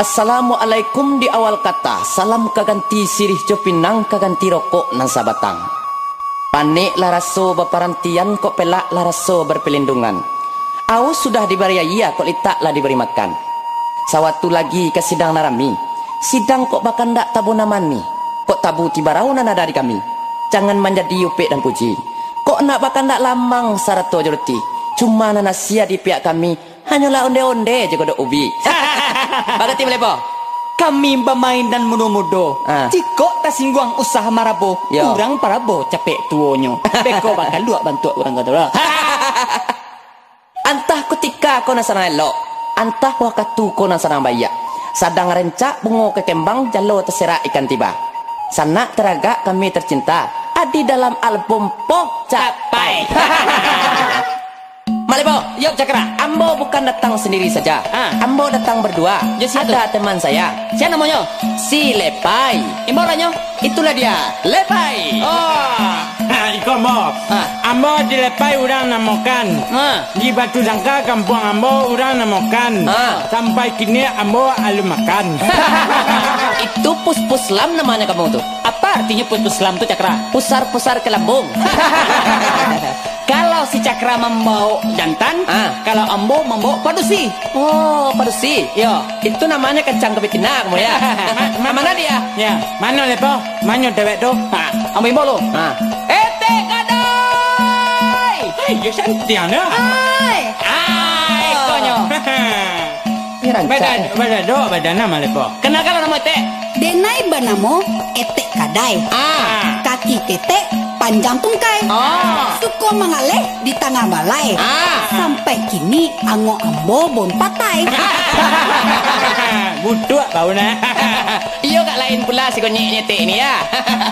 Assalamualaikum di awal kata. Salam kaganti sirih copinang kaganti rokok nan sabatang. Panik laraso baparantian kok pelak laraso berpelindungan. Aku sudah diberi iya kok litaklah diberi makan. Sawatu lagi ke sidang narami. Sidang kok bahkan tak tabu namani. Kok tabu tiba raunan ada di kami. Jangan menjadi upik dan puji. Kok nak bahkan tak lamang sarato joroti. Cuma nanasia di pihak kami. Hanyalah onde-onde je kodok ubi. Bagati melepo. Kami bermain dan mudo-mudo. Ah. Jika tak singguang usaha marabo, Yo. kurang parabo capek tuonyo. Beko bakal luak bantu orang kata lah. Antah ketika kau nasana elok. Antah wakatu kau nasana bayak. Sadang rencak bungo ke kembang jalo terserak ikan tiba. Sana teraga kami tercinta. Adi dalam album Pok Capai. Malibo, Yuk cakra. Ambo bukan datang sendiri saja. Ah. Ambo datang berdua. Siapa Ada teman saya. Siapa namanya? Si Lepai. Imoranya? Itulah dia. Lepai. Oh. Ah. Ambo dilepai urang namokan. Di Batu Sangka kampung ambo urang namokan. Sampai kini ambo alu makan. Itu pus-pus lam namanya kamu tuh. Apa artinya putus Islam tu cakra? Pusar-pusar ke lambung. Kalau si cakra membawa jantan, Ah. kalau ambo membawa padusi. Oh, persi. Yo. Itu namanya kencang kebetina kamu ya. Ma- Mana dia? ya, mana lepo? Mana dewek tu? Ha, ambo imbo lo. Ete kadai. Hei, ya santian ya. Ai. Ai, konyo. Ini rancak. Badan, badan do, badan nama lepo. Kenapa nama ete? Denai banamo etek kadai. Ah. Kaki ketek panjang tungkai. Oh. Suko mengaleh di tengah balai. Ah. Sampai kini ango ambo bon patai. Butuh bau na. Iyo kak lain pula si konyek nyetek ni ya.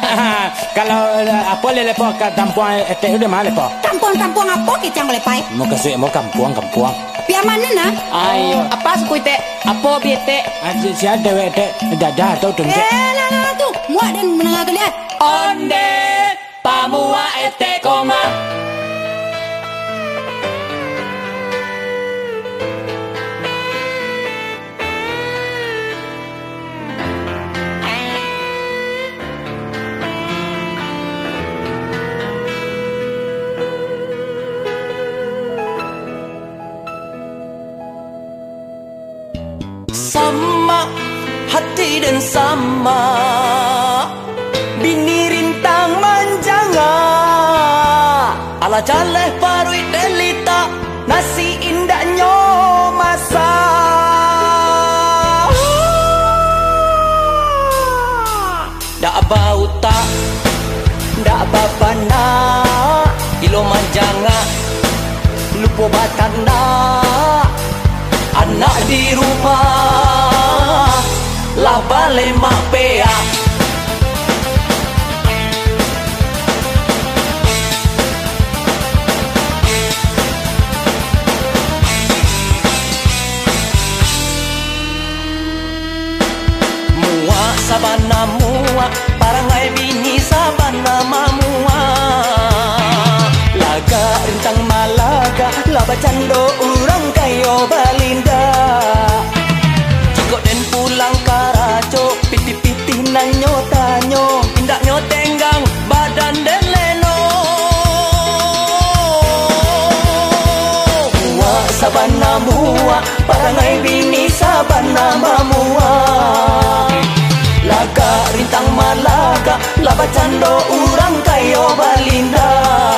Kalau eh, apa le lepo kat kampung etek udah mana lepo? Kampung-kampung apa kicang lepai? Mau kasih mau kampung kampung. Pia mana na? Ayo. Apa suku ite? Apa biete? Aja si ada dewek dek dadah atau dengkek. Eh, lah lah tu. Muak dan menengah kalian. Onde pamua ete koma. Sama hati dan sama. Bini rintang manjanga Ala jaleh parui delita Nasi indahnya masa Dak bau tak? Dak babana Ilo manjanga Lupo batanda Anak di rumah. Lah balik mak peak sabana muak Parangai bini sabana mamua Laga rintang malaga Laba cando urang kayo balinda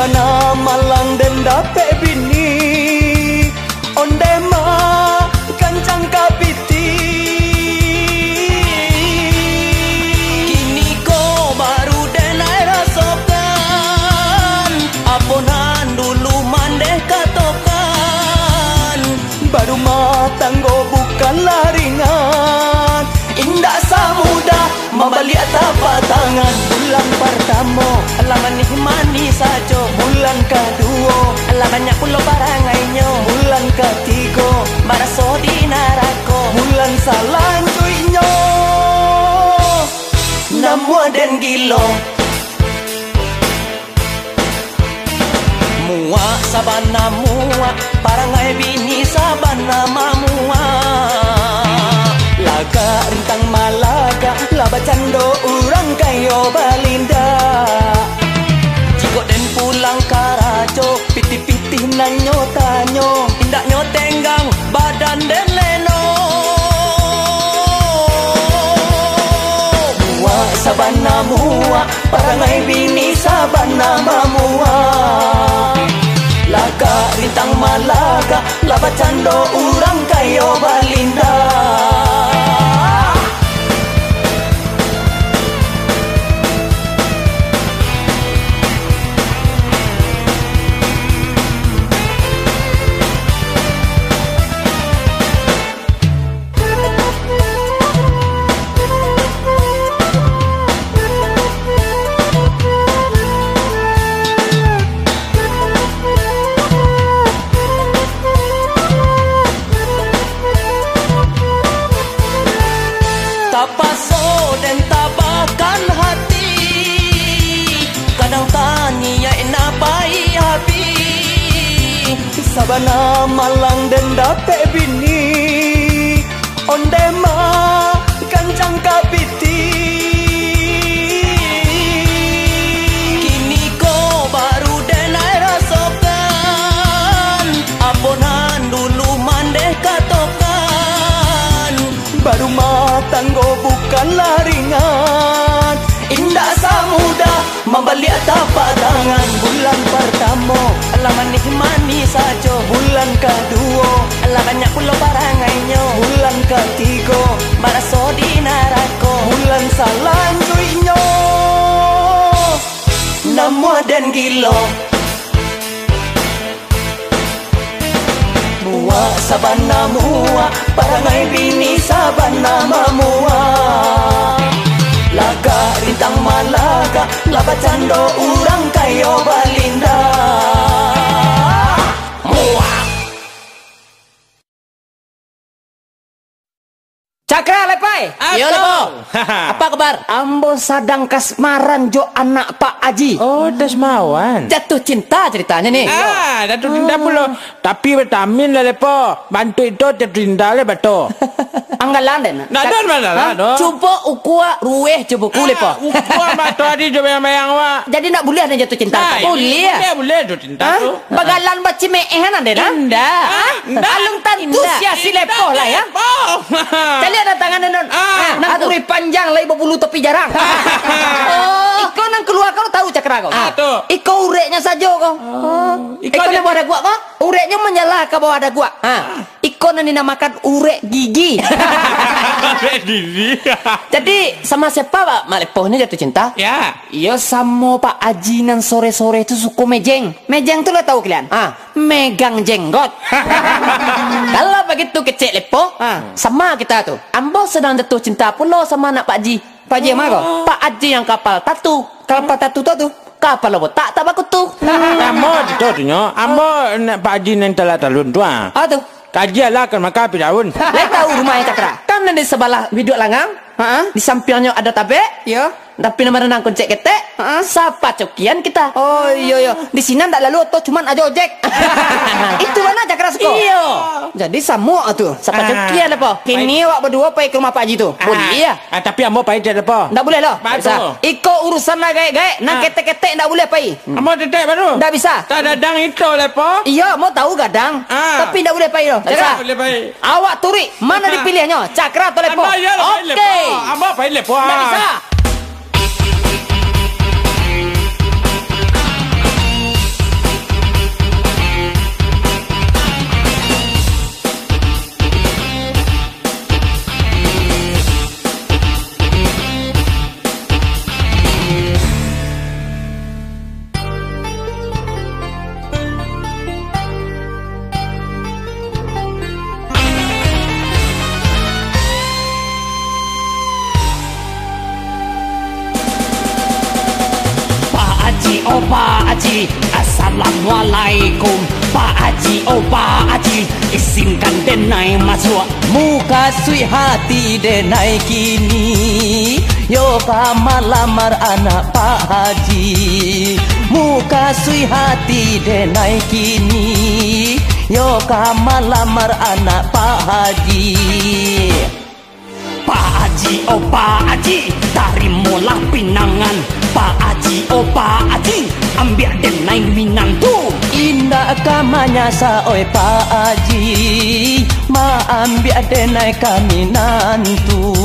bana malang den dape bini. Onde ma kancang kapiti kini ko baru denai rasokan aponan dulu mandeh katokan. Baru matang go bukanlah ringan. indah samuda mabali atapa tangan bulan pertama alaman manis saja. Bulan kedua Alah banyak pula barangannya bulan ketiga Maraso di narako. Bulan selanjutnya Namua dan gilo. Mua sabana muak Parangai bini sabana mamua. Laga rintang malaga Laba cando urang kayo balinda. Piti-piti nanyo tanyo Indaknyo tenggang badan den leno. Muak sabana muak Parangai bini sabana mamua. Laga rintang malaga Laba cando urang kayo balinda Habi Sabana malang dan dape bini. Onde ma kancang kapiti. Kini ko baru den ai rasakan. Aponan dulu mandeh katokan. Baru matang go bukanlah ringan. Indah samuda Membalik tapak tangan Bulan pertama Alah manis-manis saja. Bulan kedua Alah banyak pula barangannya Bulan ketiga Maraso di neraka. Bulan selanjutnya Nama dan gila Muak sabana muak Parangai bini sabana mamua. Laga rintang malaga Laba cando urang kayo balinda. Muak Cakra lepai. Ya lepo Apa kabar? Ambo sadang kasmaran jo anak Pak Haji. Oh, desmawan. Jatuh cinta ceritanya nih Ah, tu cinta pula. Tapi vitamin lah lepo. Bantu itu jatuh cinta le betul. Anggalan den. Nah, dah mana lah tu. Cuba ukua rueh coba kule po Ukua batu adi coba yang bayang wa. Jadi nak boleh ada jatuh cinta. Nah, Tak boleh. Boleh, boleh tu cinta tu. Bagalan baci meehan ada dah. Indah Indah. Alung Indah. sia si lepoh lah ya. Oh. Tali ada tangan non. Ah, Nang aduh. kuri panjang lai berbulu tepi jarang. oh, iko nang keluar kau tahu cakra kau. Ah, tu. Iko ureknya saja kau. Oh. Iko ni bawah ada gua kau. Ureknya menyala ke bawah ada gua. Ha. Iko nang dinamakan urek gigi. Diri. Jadi sama siapa Pak Mak Lepoh ni jatuh cinta? Ya. Iyo sama Pak Aji nan sore-sore itu suku mejeng. Mejeng tu lo tahu kalian? Ah. Megang jenggot. Kalau begitu kecil Lepoh Ah. Sama kita tu Ambo sedang jatuh cinta pula sama anak Pak Ji Pak yang mana kau? Pak Haji yang kapal tatu Kalau Pak Tatu tu tu. Kapal apa tak tak baku tu Amo tu tu nyo. Amo nak Pak Haji nan telah talun tu ah. Ah tu. Kaji lah kan maka api daun. Lai tahu rumahnya cakra. Kan di sebelah biduk langang Ha? Di sampingnya ada tabe Ya. Tapi nama renang kuncek ketek Ha? Sapa cokian kita Oh iya iya. Di sini tak lalu auto cuman aja ojek. Itu mana cakra suko? Iyo Jadi sama tu. Sapa Ah. cokian apa Kini awak berdua pergi ke rumah Pak Haji tu. Boleh ya Ah, tapi amo pai je lepo. Tak boleh lah. Bisa. Iko urusan lah gaek-gaek. Nak Ah. ketek-ketek tak boleh pergi. Amo tetek baru. Tak bisa. Tak ada dang itu lepo. Iya, mau tahu gadang. Ah. Tapi tak boleh pergi loh. Tak boleh pai. Awak turi. Mana Ah. dipilihnya? Cakra atau lepo? Amo ya lah pai lepo. Okey. Amo pai lepo. Tak Haji. Assalamualaikum Pak Haji. Oh Pak Haji. Izinkan denai masuk. Muka sui hati denai kini. Yo kama lamar anak Pak Haji. Muka sui hati denai kini. Yo kama lamar anak Pak Haji. Pak Haji, oh Pak Haji. Tarimulah pinangan Pak Haji, oh Pak Haji Ambil denai minantu Indah kamanya sa oi Pak Haji Ma ambil denai kami nantu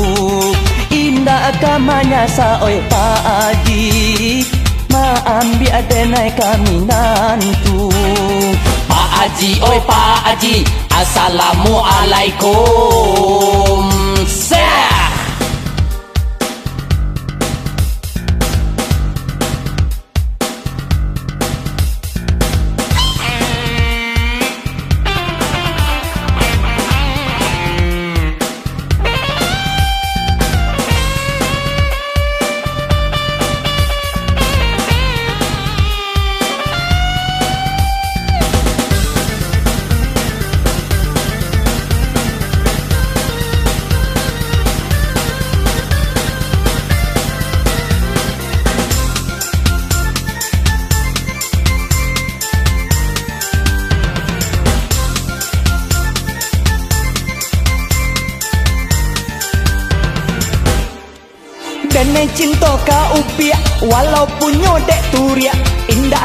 Indah kamanya sa oi Pak Haji Ma ambil denai kami nantu Pak Haji, oi Pak Haji Assalamualaikum. Sah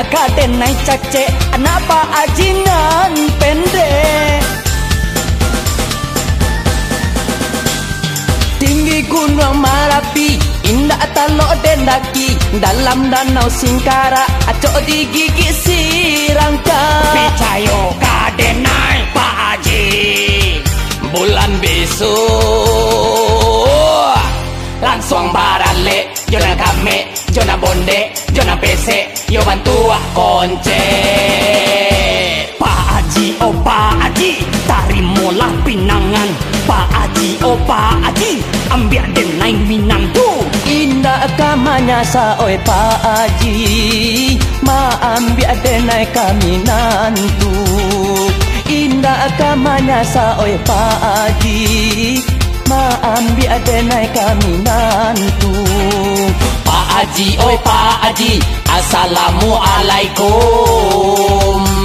Indah ka denai cace Anak pa ajinan pendek? Tinggi gunung Marapi Indah talok dendaki Dalam danau Singkara Acok di gigi sirangka Picayo ka denai Pak Haji Bulan besok Langsung barale Jona kame Jona bonde Jona pese Yo bantu konce Pak Haji oh Pak Haji Tarimolah pinangan Pak Haji oh Pak Haji Ambil denai minantu Indah kamanya sa oi Pak Haji Ma ambil denai kami nantu Indah kamanya sa oi Pak Haji Ma ambil denai kami nantu Haji, oi Pak Haji. Assalamualaikum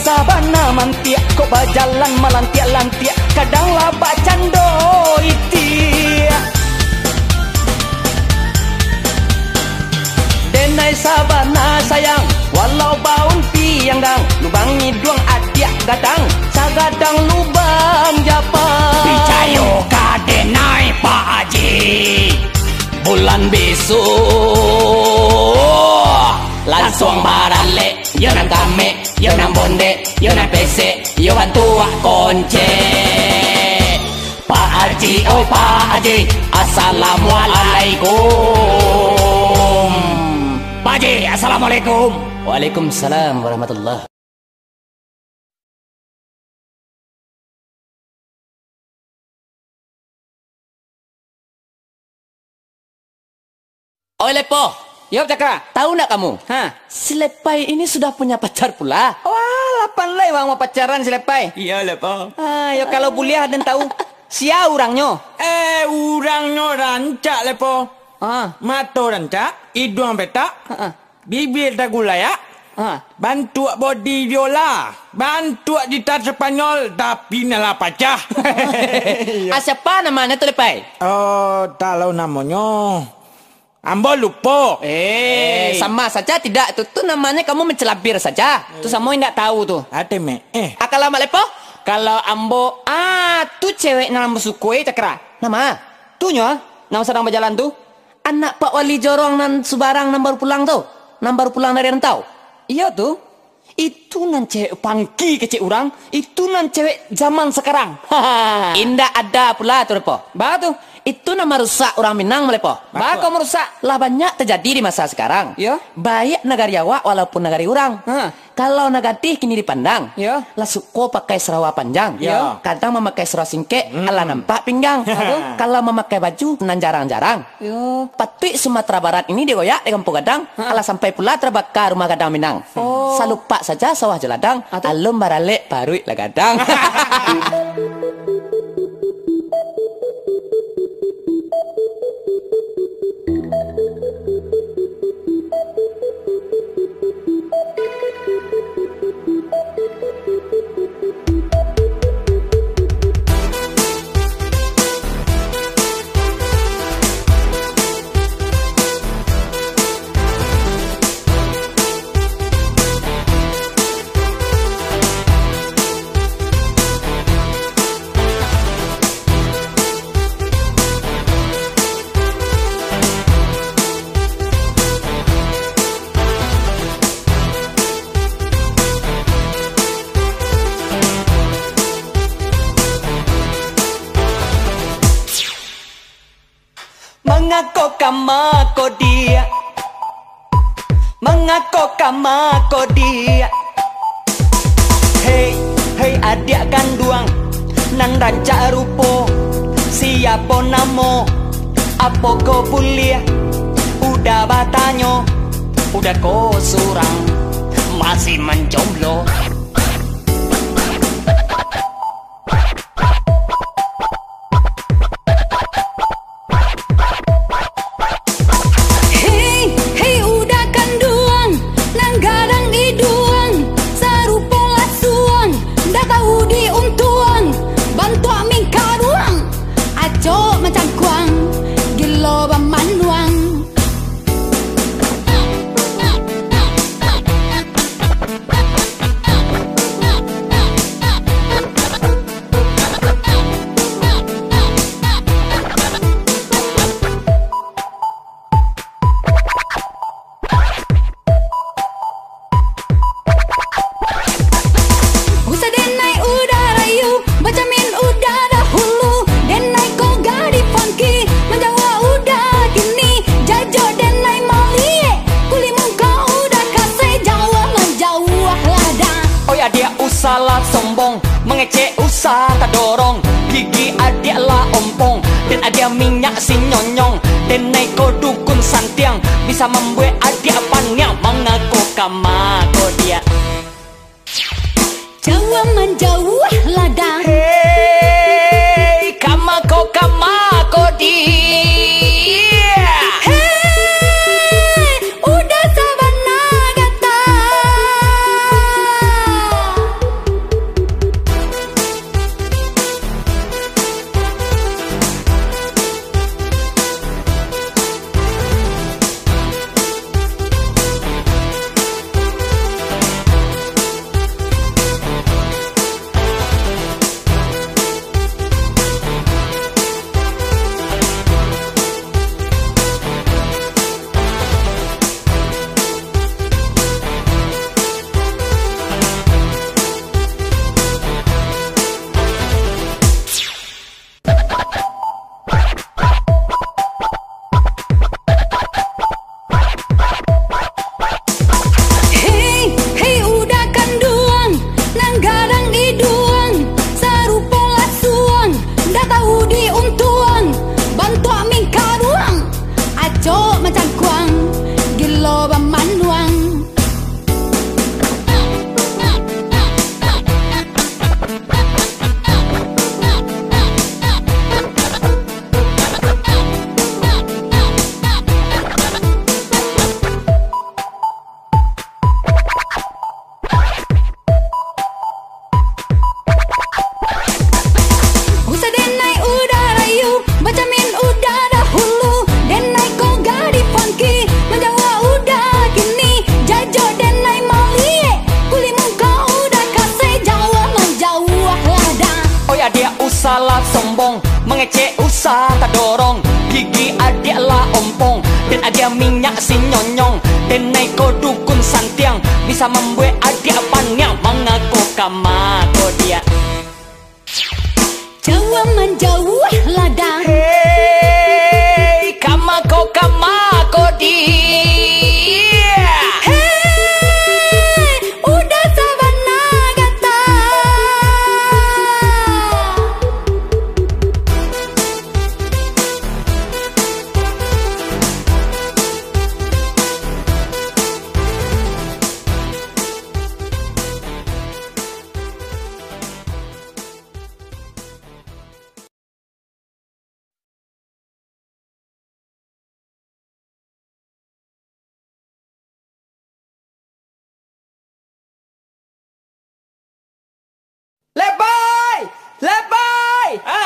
sabana mantia Kau berjalan melantia-lantia Kadang labak cando itia Denai sabana sayang. Walau baun piang dang Lubang hidung adiak gadang Sagadang lubang japang. Picayo ka denai Pak Haji. Bulan besok Langsung barale Yo nan kame Yo nan bonde Yo nan pese Yo bantu ah konce Pak Haji Oh Pak Haji Assalamualaikum. Pak Haji Assalamualaikum. Waalaikumsalam warahmatullahi Oi Lepo, Yo cakra. tahu nak kamu? Ha. Si Lepai ini sudah punya pacar pula. Wah, lapan bang mau pacaran si lepai. Iya lepo. Ah, yo kalau boleh dan tahu. Sia orangnya. Eh, urangnya rancak lepo. Ah. Mata rancak, hidung petak, Ha. bibir tak gula ya. Ha. Bantu body viola. Bantu gitar Sepanyol tapi nalah pacah. Ah, siapa namanya tu lepai? oh, tak tahu namanya. Ambo lupa. Eh, sama saja tidak. Itu tu namanya kamu mencelabir saja. Tu sama yang tak tahu tu. Ada me. Eh, Akal lama lepo? Kalau ambo, ah, tu cewek nama sukui cakra. Nama? Tu nya, nama sedang berjalan tu. Anak Pak Wali Jorong nan Subarang nan baru pulang tu. Nan baru pulang dari rentau. Iya tu. Itu nan cewek pangki kecil orang. Itu nan cewek zaman sekarang. Indah ada pula tu lepo. Bah tu. Itu nama rusak orang Minang melepo. Bah kau merusak. Lah banyak terjadi di masa sekarang. Ya. Baik negari awak walaupun negari orang. Ha. Kalau negatif kini dipandang. Ya. Lah suko pakai serawa panjang. Ya. Kadang memakai serawa singkek, ala nampak pinggang. Kalau memakai baju nan jarang-jarang. Yo. Patut Sumatera Barat ini digoyak di kampung gadang. Ala sampai pula terbakar rumah gadang Minang. Oh. Salupa saja sawah jeladang. Atau- Alum baralik barui lah gadang. Thank you. Mengaku kama ko dia. Mengaku kama ko dia. Hei, hei adik kanduang Nang raja rupo. Siapa namo? Apa kau kuliah Udah batanyo. Udah kau surang. Masih menjomblo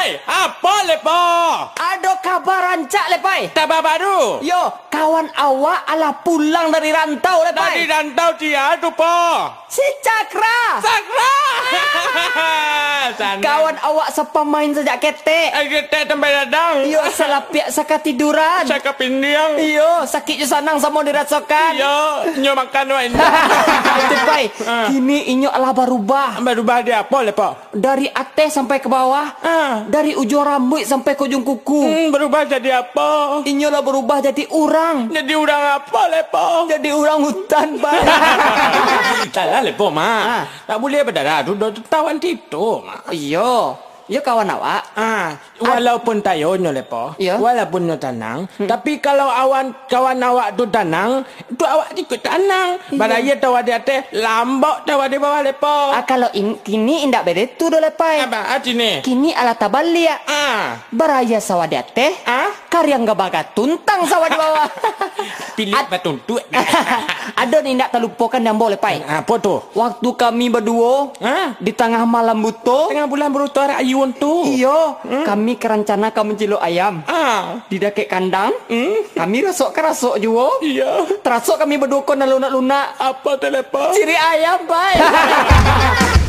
Lepai! Hai, apa lepo? Ada kabar rancak Lepai. Tabah baru. Yo, kawan awak ala pulang dari rantau Lepai. rantau dia tu po. Si Cakra. Sana. Kawan awak sepa main sejak ketek. Eh, kita tempat dadang. Yo, salah pihak saka tiduran. Saya kepindiang. Yo, sakit je sanang sama dirasakan. Yo, nyo makan wa ini. Itu pai. Ah. Kini inyo ala berubah. Berubah dia apa lepo? Dari atas sampai ke bawah. Ah. Dari ujung rambut sampai ke ujung kuku. Hmm, berubah jadi apa? Inyo lah berubah jadi orang. Jadi orang apa lepo? Jadi orang hutan, Pai. Tak lah lepo mak. Tak boleh berdarah tu dah tawan itu mak. Yo, yo kawan awak. Ah, walaupun tayo nyo lepo, Ya. walaupun nyo tenang, tapi kalau awan kawan awak tu tenang, tu awak ikut tenang. Baraya tawa di atas, lambok tawa di bawah lepo. Ah, kalau in, kini indak beda tu dah lepai. Apa arti ni? Kini ala tabalia. Ah, Beraya sawah di atas. ah, Karya nggak baga tuntang sawah di bawah. pilih Ad- batuntut. Ada ni indak terlupakan yang boleh pai. Apa tu? Waktu kami berdua Ah, di tengah malam buto. tengah bulan berutar ayun tu. Iyo, kami kerencana kami cilok ayam. Ah, Di dakek kandang, hmm, kami rasuk kerasuk juga. iya. Terasuk kami berdukun dan lunak-lunak. Apa tu lepo? Ciri ayam, pai.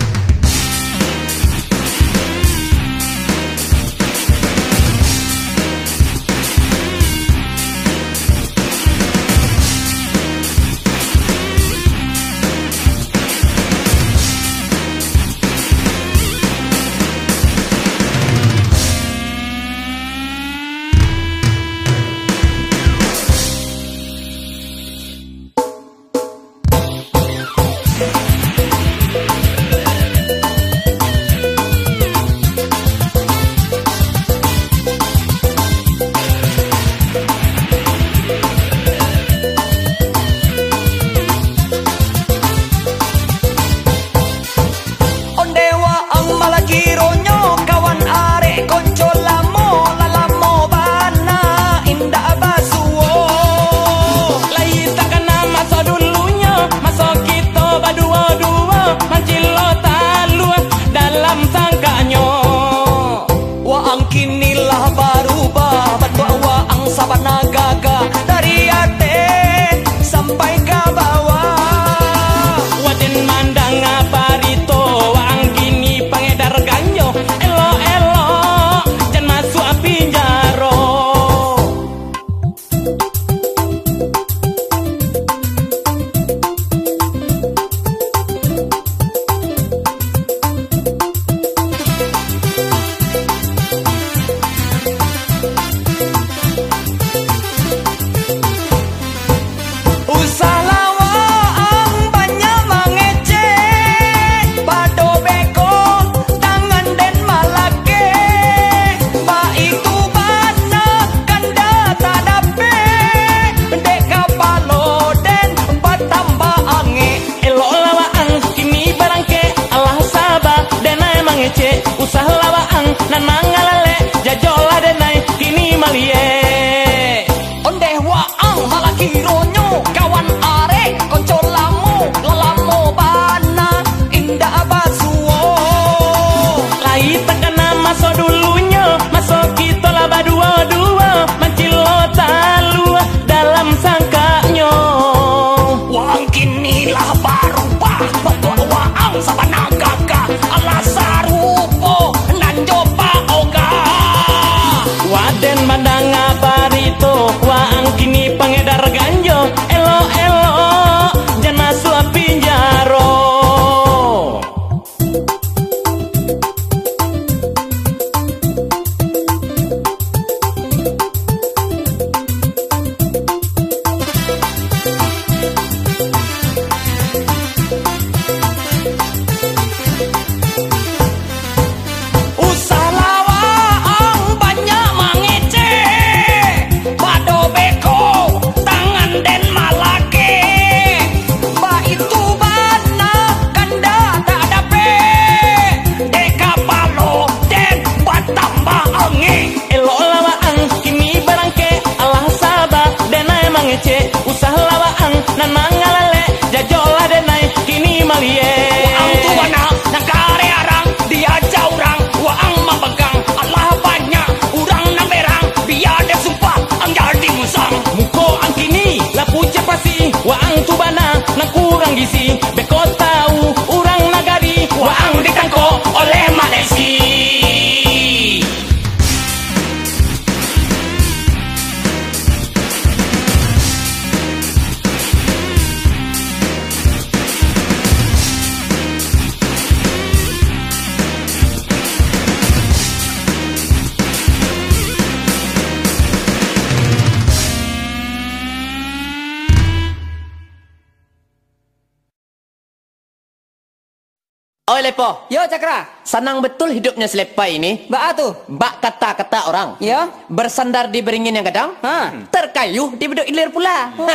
Cakra. senang betul hidupnya selepai ini. Ba tu. Bak kata-kata orang. Ya. Bersandar di beringin yang kadang. Ha. Terkayuh di beduk ilir pula. Oh,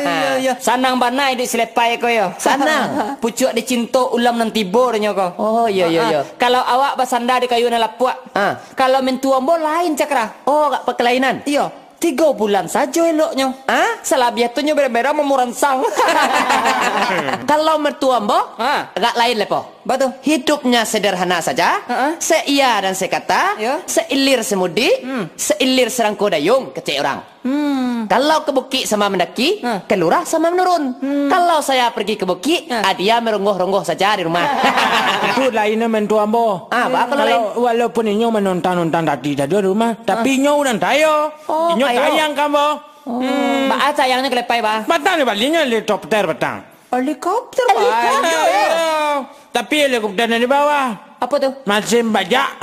iya, iya. Sanang banai di selepai ko yo. Sanang. Pucuk di cinto ulam nan tibur nyo ko. Oh, iya, iya, Ha, iya. Kalau awak bersandar di kayu na lapuak. Ha. Kalau mentua ambo lain Cakra. Oh, gak perkelainan. Iya. Tiga bulan saja eloknya. Ha? Salabiah tu nyo bermerah memuransang. Kalau mertua mbok, Ha. agak lain lepo. Batu. Hidupnya sederhana saja. Ha-ha. Seia dan sekata. Ya. Seilir semudi. Seilir serangko dayung kecik orang. Hmm. Kalau ke bukit sama mendaki, Ha. ke lurah sama menurun. Kalau saya pergi ke bukit, Ha. ah, dia meronggoh-ronggoh saja di rumah. Itu lainnya mentua ambo. Ah, apa kalau lain? walaupun inyo menonton-nonton tadi tadi di rumah, tapi inyo udah tayo. Oh, inyo tayang kambo. Hmm. Ba sayangnya kelepai ba. Batang ni balinya helikopter batang. Helikopter. Ayo. Tapi helikopter di bawah. Apa tu? Masih bajak.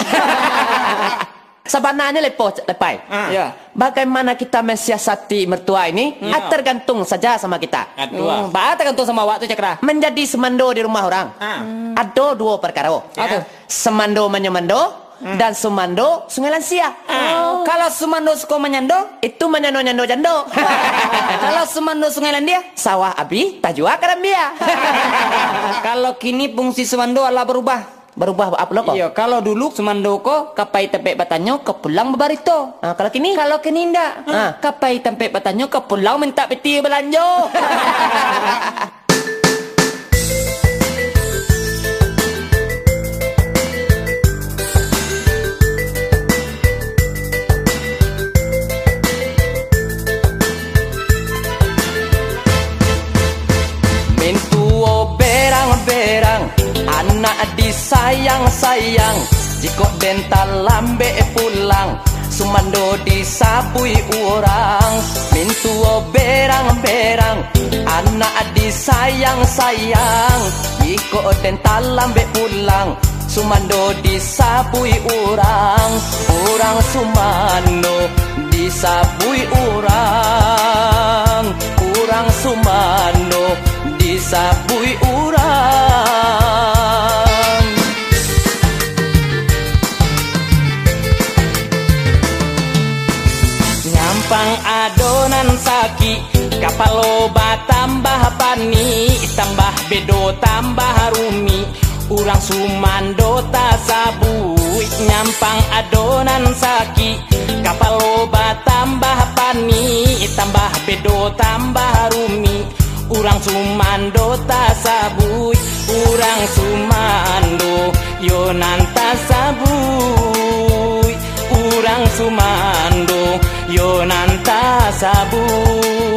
Sebenarnya lepo lepai. Ah. Ya. Bagaimana kita mensiasati mertua ini, ah, tergantung saja sama kita. Hmm. Ba tergantung sama awak tu Cakra. Menjadi semando di rumah orang. Ah. Ada dua perkara. Apa? Semando menyemando dan sumando sungai lansia. Oh. Kalau Sumando suka menyando, Itu menyando-nyando jando. kalau Sumando Sungai Landia, Sawah abi tajua karambia. kalau kini fungsi Sumando adalah berubah. Berubah apa lo kok? Iya, kalau dulu Sumando ko kapai tempe batanyo ke pulang bebarito. Ah, kalau kini Kalau kini ndak, Ah. kapai tempe batanyo ke pulau minta peti belanjo. disayang-sayang Jiko dental lambe pulang. Sumando disapui orang Mintuo berang-berang. Anak disayang-sayang Jiko dental lambe pulang. Sumando disapui orang Orang Sumando disapui orang. Orang Sumando disapui orang Kapalo tambah pani Tambah bedo tambah rumi. Urang sumando tasabui Nyampang adonan saki. Kapalo tambah pani Tambah bedo tambah rumi. Urang sumando tasabui Urang sumando Yonan tasabui Urang sumando Yonan tasabui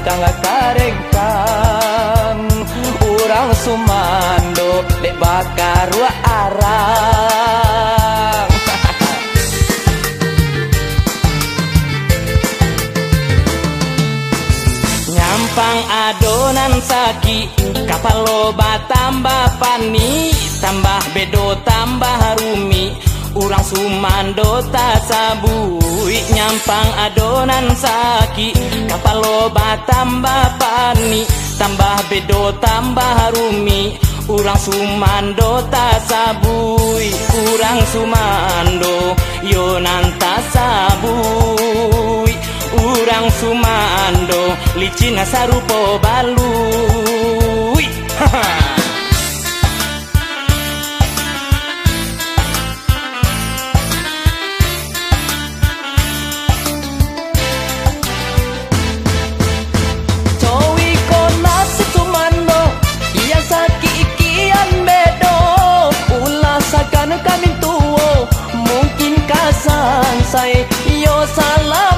nanggadang karengkang Orang sumando dek bakar wa arang. Nyampang adonan saki Kapal loba tambah pani Tambah bedo tambah rumi Urang sumando tak sabui Nyampang adonan saki. Kapal loba tambah pani Tambah bedo tambah rumi. Urang sumando tak sabui Urang sumando yo nanta sabui. Urang sumando licin sarupo balui. Cowi ใส่โยสาลา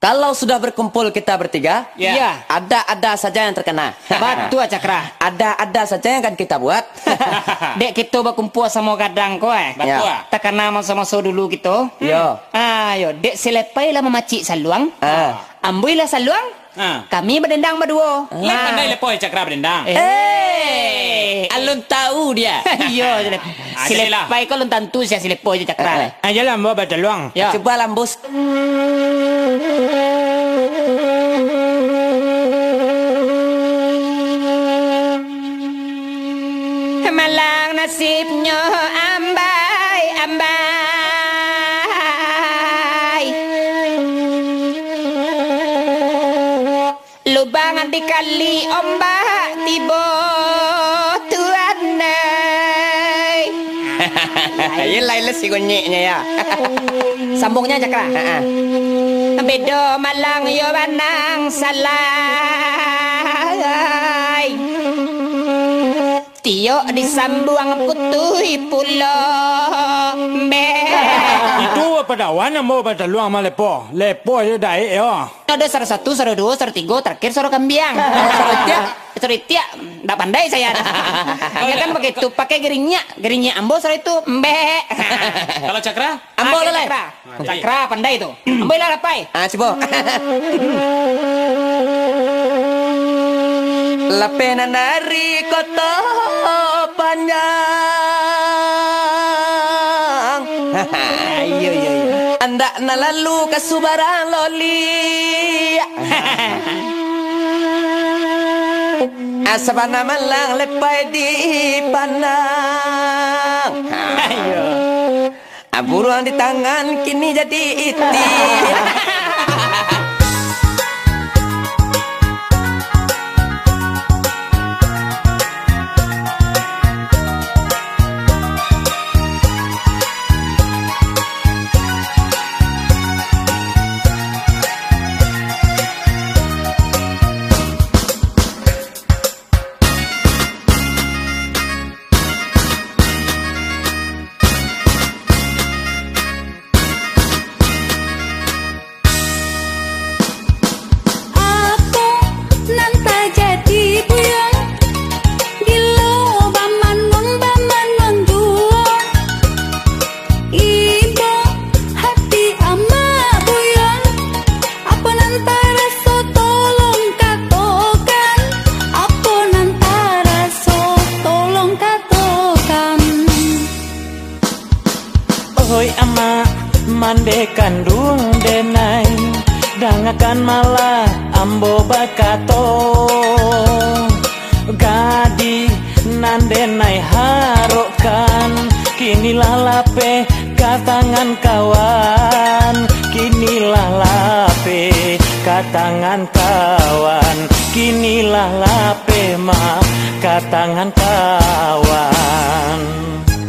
Kalau sudah berkumpul kita bertiga Ya. Ya. Ada-ada saja yang terkena Batu cakra. Ada-ada saja yang akan kita buat Dek kita berkumpul sama kadang ko eh. Ya. Tak kenal masa-masa dulu kita. Yo. Ah, yo, dek selepai lah memacik saluang. Ah. Ambui lah saluang. Ah. Kami berdendang berdua. Lek pandai lepoi cakra berdendang. Eh. Alun tahu dia Yo, Ah, selepai kau lontan tu sia selepai je cakra. Eh. Aja lah mbak baca luang. Ya. Coba lambus Malang nasibnya ambai ambai Dikali ombak tiba tuan nei. Ya lain lah si gonyeknya ya Sambungnya cakra. Ah, ah. Bedo malang yo banang salai Tio disambuang putui pulo be Itu padawan yang mau baca luang mah lepo. Lepo dah eh yo. Ada sara satu, sara dua, sara tiga, terakhir sara kambiang. Sara tiak, sara tiak, tak pandai saya. Ya kan begitu, pakai geringnya, geringnya ambo sara itu mbe. Kalau cakra? Ambo Ah, lelai. Cakra, cakra pandai itu. Ambo lah rapai. Ah, coba. La pena nari koto panjang. Iya iya iya. Anda na lalu ke subaran loli. Asabana malang lepai di panang. Ayo. Aburuan di tangan kini jadi iti. tangan kawan kinilah lape katangan kawan kinilah lape ma katangan kawan, katangan kawan.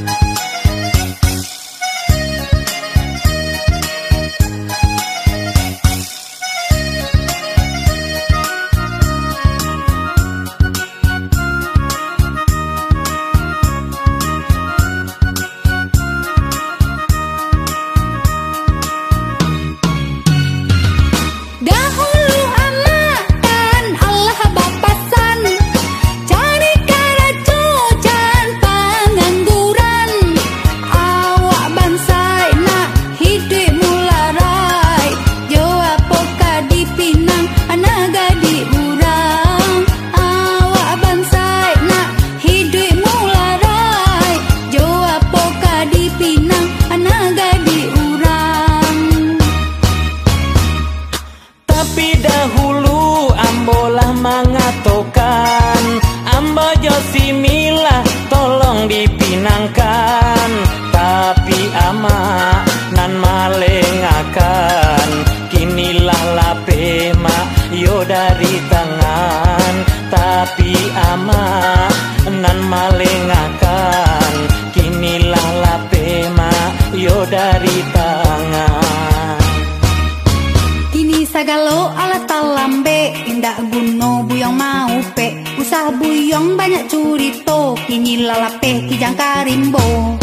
Yang.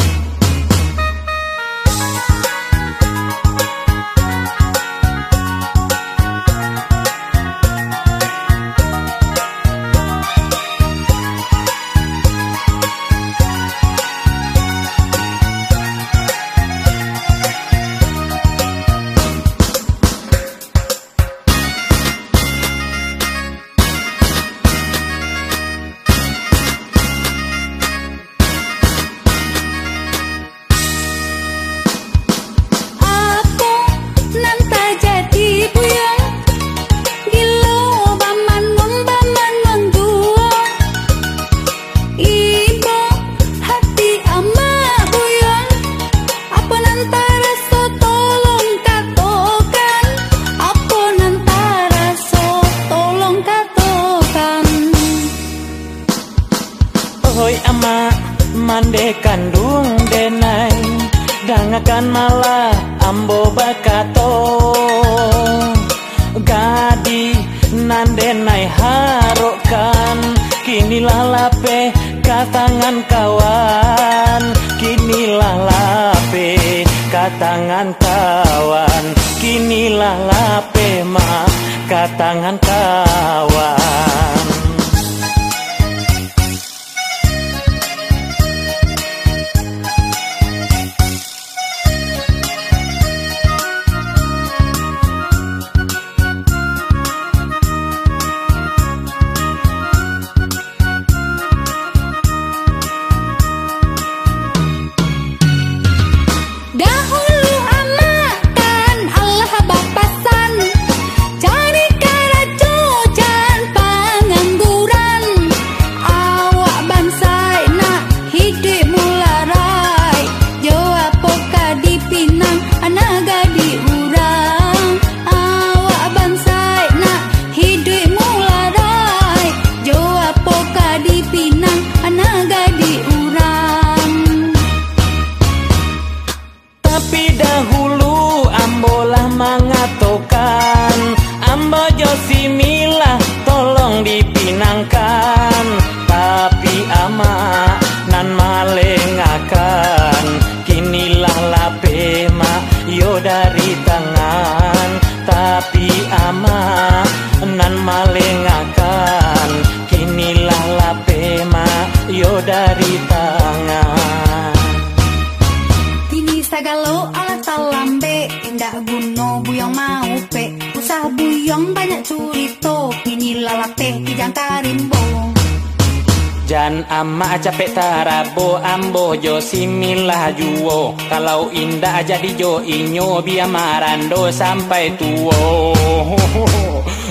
Jo similah juo. Kalau indah jadi jo inyo biar marando sampai tuo.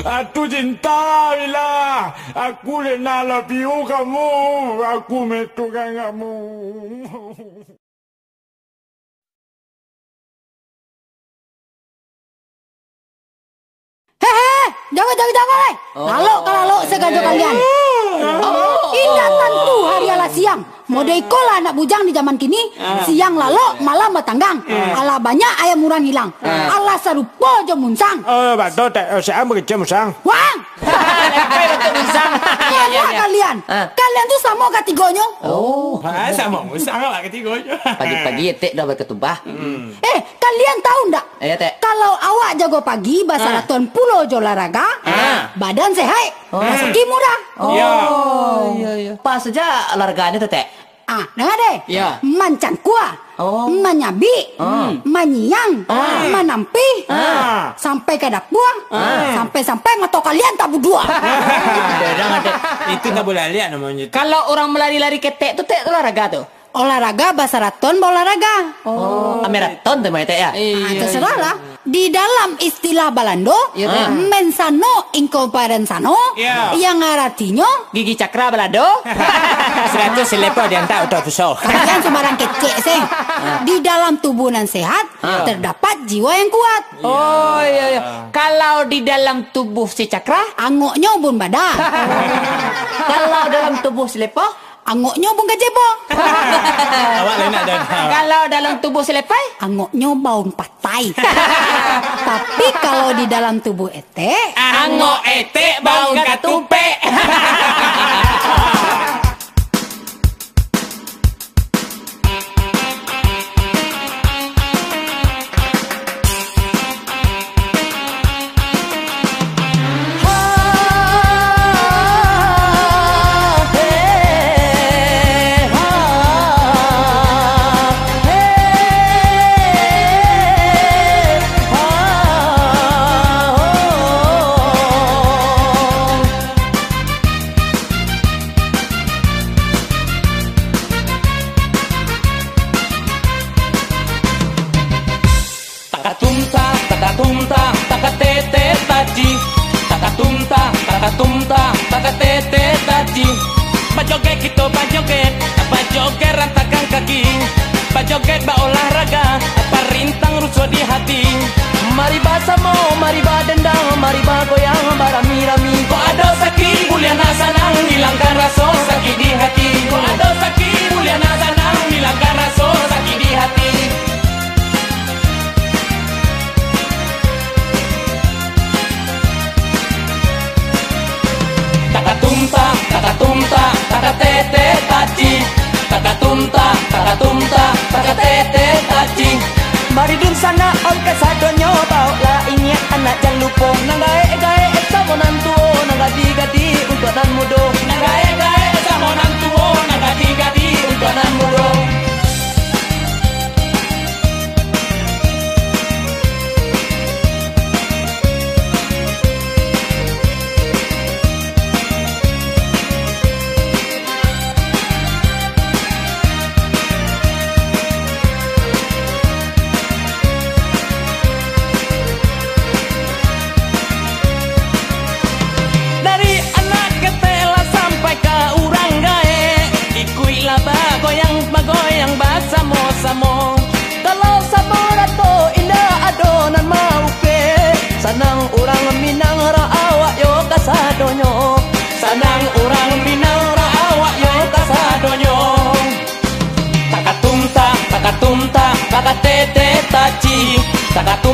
Aku cinta Bila Aku love you kamu. Aku metukan kamu Hehe, jangan jangan jangan eh. Lalu kalau lalu segajo kalian. Indah tentu hari ala siang. Mode ikolah anak bujang di zaman kini. Siang lalu malam bertanggang. Ala banyak ayam murah hilang. Ala serupa jo munsang. Oh, betul tak? Saya bekerja musang. Wang! Enak kalian. Kalian tuh sama katigonya. Oh, Ah, sama musang lah ketiganya. pagi-pagi etek dah berketubah. Eh, kalian tahu ndak? Eh, Tek. Kalau awak jago pagi bahasa ratuan pulau jo olahraga, badan sehat, rezeki murah. Oh, iya, iya. Pas saja olahraganya tuh, Tek. Ah, dengar deh. Ya. Mancan kuah. Oh. Menyabi. Menyiang. Menampi. Ah. Sampai ke dapur. Sampai-sampai mata kalian tak berdua. Itu tak boleh lihat namanya. Kalau orang melari-lari ketek tuh tek olahraga tuh. olahraga bahasa raton olahraga. Oh, Ameraton tuh, Tek ya. Ah, terserah lah. Di dalam istilah Balando, Teh. mensano incomparansano, Ya. yang artinya Gigi cakra balado. Seratus selepa dia tak udah besar Kalian sembarang kecek sih. Di dalam tubuh yang sehat terdapat jiwa yang kuat. Oh iya iya. Kalau di dalam tubuh si cakra, Angoknya bun badan. Kalau dalam tubuh selepa, Angoknya bun gajebo. Awak lain nak dah. kalau dalam tubuh si lepai, Angoknya baun patai. Tapi kalau di dalam tubuh ete, Ango etek bau katupe taji Bajoget kita bajoget. Bajoget rantakan kaki? Bajoget ba olahraga. Parintang rusuh di hati? Mari basamo, mari badendang, mari bagoyang, barami-rami. Kau ada sakit, mulia nasanang Hilangkan rasa sakit di hati. Kau ada sakit, mulia nasanang Hilangkan rasa sakit di hati Takatumta, takatumta, takatete taci Takatumta, takatumta, takatete taci Mari dun sana ol ke sadonyo bau la inya anak jangan lupa. Nanggae gae sama nantu nangga gadi untuk nan mudo. Nagae-gae sama nan tuo Nagadi-gadi untuk nan mudo Saca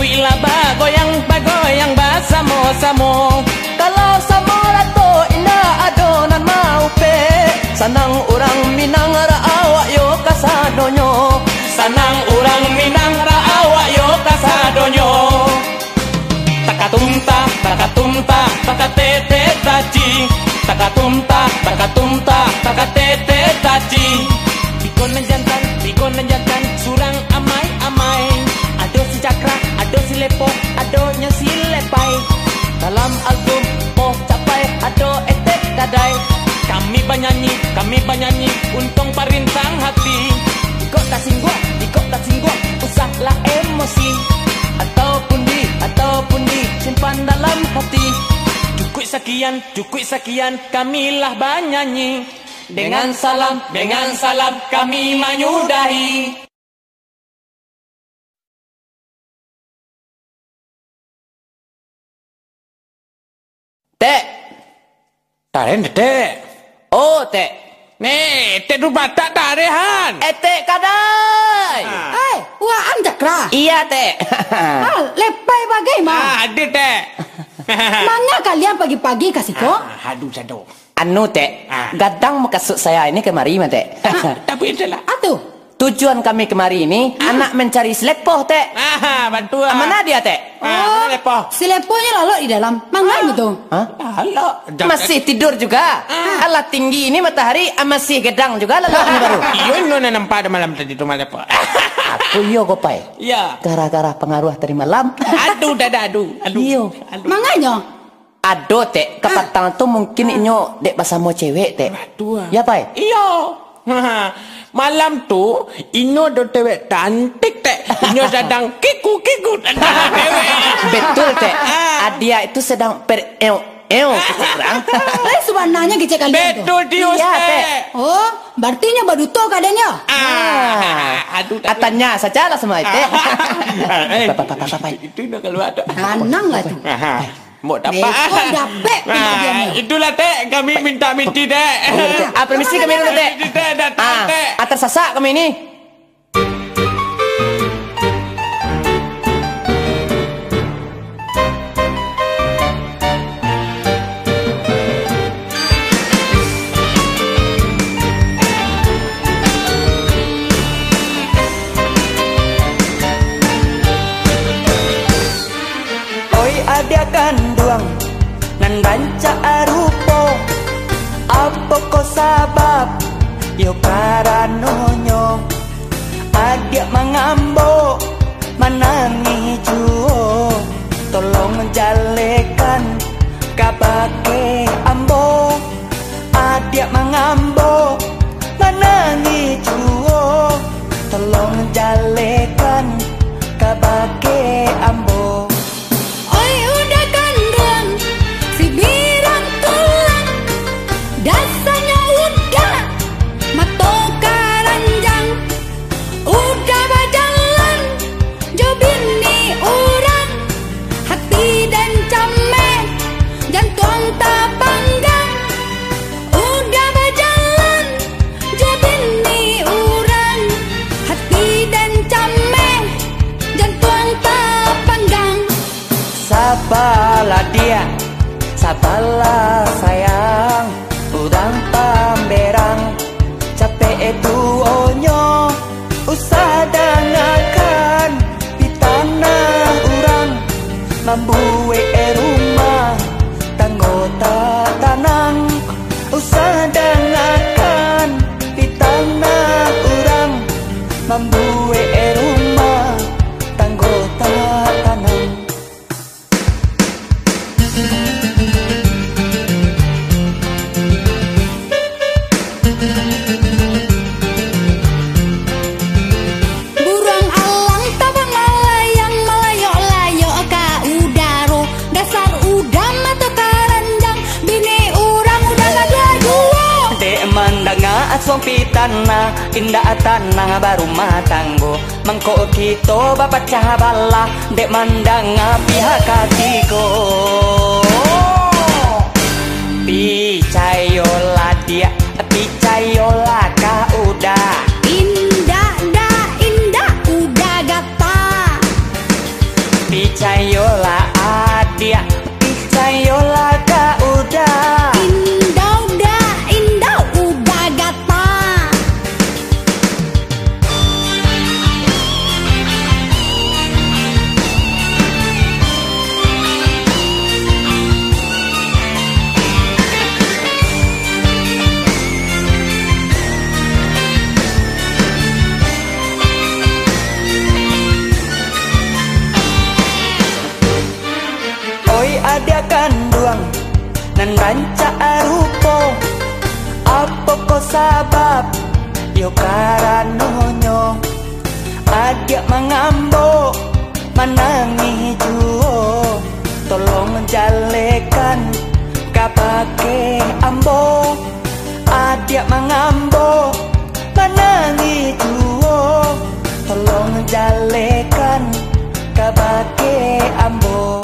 Ikuilah bagoyang bagoyang basamo-samo. Kalau sama rato indah adonan mau pe Sanang orang minang ra awak yo kasadonyo Sanang Kami banyanyi, kami banyanyi Untung parintang hati. Ikut tak singgah, ikut tak singgah Usahlah emosi. Ataupun di, ataupun di Simpan dalam hati. Cukup sekian, cukup sekian Kamilah banyanyi Dengan salam, dengan salam Kami menyudahi. Tek. Taren dek. Oh tek Nih, tek du batak tarehan. Etek kadai Hai, wah anjakra. Iya tek Ah, lepai bagai ma. Ah, ada tek. Mangga kalian pagi-pagi kasih kok? Ah, Aduh, sado. Anu tek Ah. Gadang makasuk saya ini kemari mah tek Tapi itu lah. Atuh. Tujuan kami kemari ini Anak mencari selepoh tek Ah, bantu ah. Mana dia tek? Ah, mana lepo? Si leponya lalu di dalam. Mangga gitu. Hah? Halo. Masih tidur juga Alah tinggi ini matahari ah, Masih gedang juga lalu ini baru Iyo no na nampak ada malam tadi tu malam lepo. Aku iyo gopai Ya. Gara-gara pengaruh dari malam Aduh, dada aduh. Aduh. Iyo Aduh. Manganya. Ado tek Kepatang tu mungkin inyo Dek pasamo cewek tek Aduh. ah. Ya pai Iyo. Malam tu Ino do tewek cantik tek. Ino sedang kiku kiku. Betul tek Adia itu sedang per eo eo Eh, sebenarnya gece kalian. Betul Dios Iya, tek. Oh, berarti nya baduto kadanya. Ah, aduh. Katanya saja lah semua itu Ah, eh. Itu nak kalau ada. Anang lah tuh. Mau dapat. Ah, pembagiannya. itulah tek kami minta minti tek. Ah, permisi kami dulu tek Ah, tek. tersasak kami ini yo karanonyo sabarlah dia? Sabarlah sana Indah tanah baru matanggo. Mengko kita bapak cahabala Dek mandang pihak hatiku. Picayola dia Picayola kanca arupo apa ko sabab yo karanonyo adia mangambok manangi juo. Tolong jalekan kapake ambo. Adia mangambo manangi juo. Tolong jalekan kapake ambo.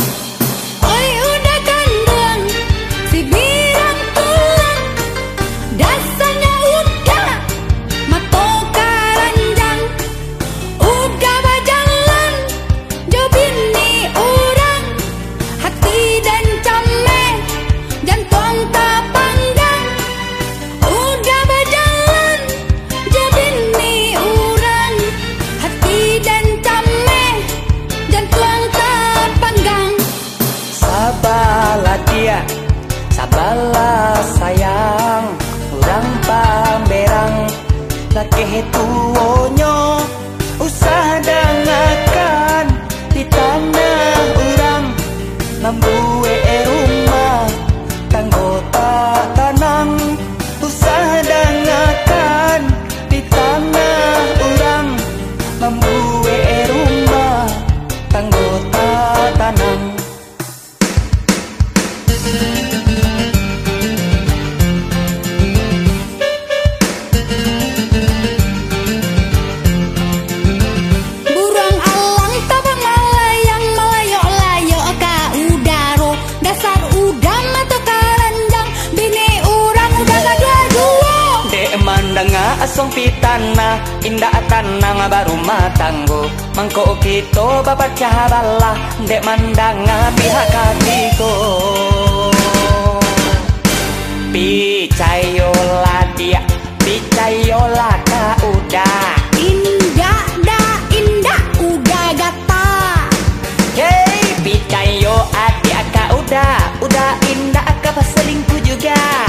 sumpitan tanah, indah akan baru matanggo Mangko kito bapak cahabala dek mandang pihak hatiku. Picayola dia Picayola ka udah Udah indah ka selingkuh juga.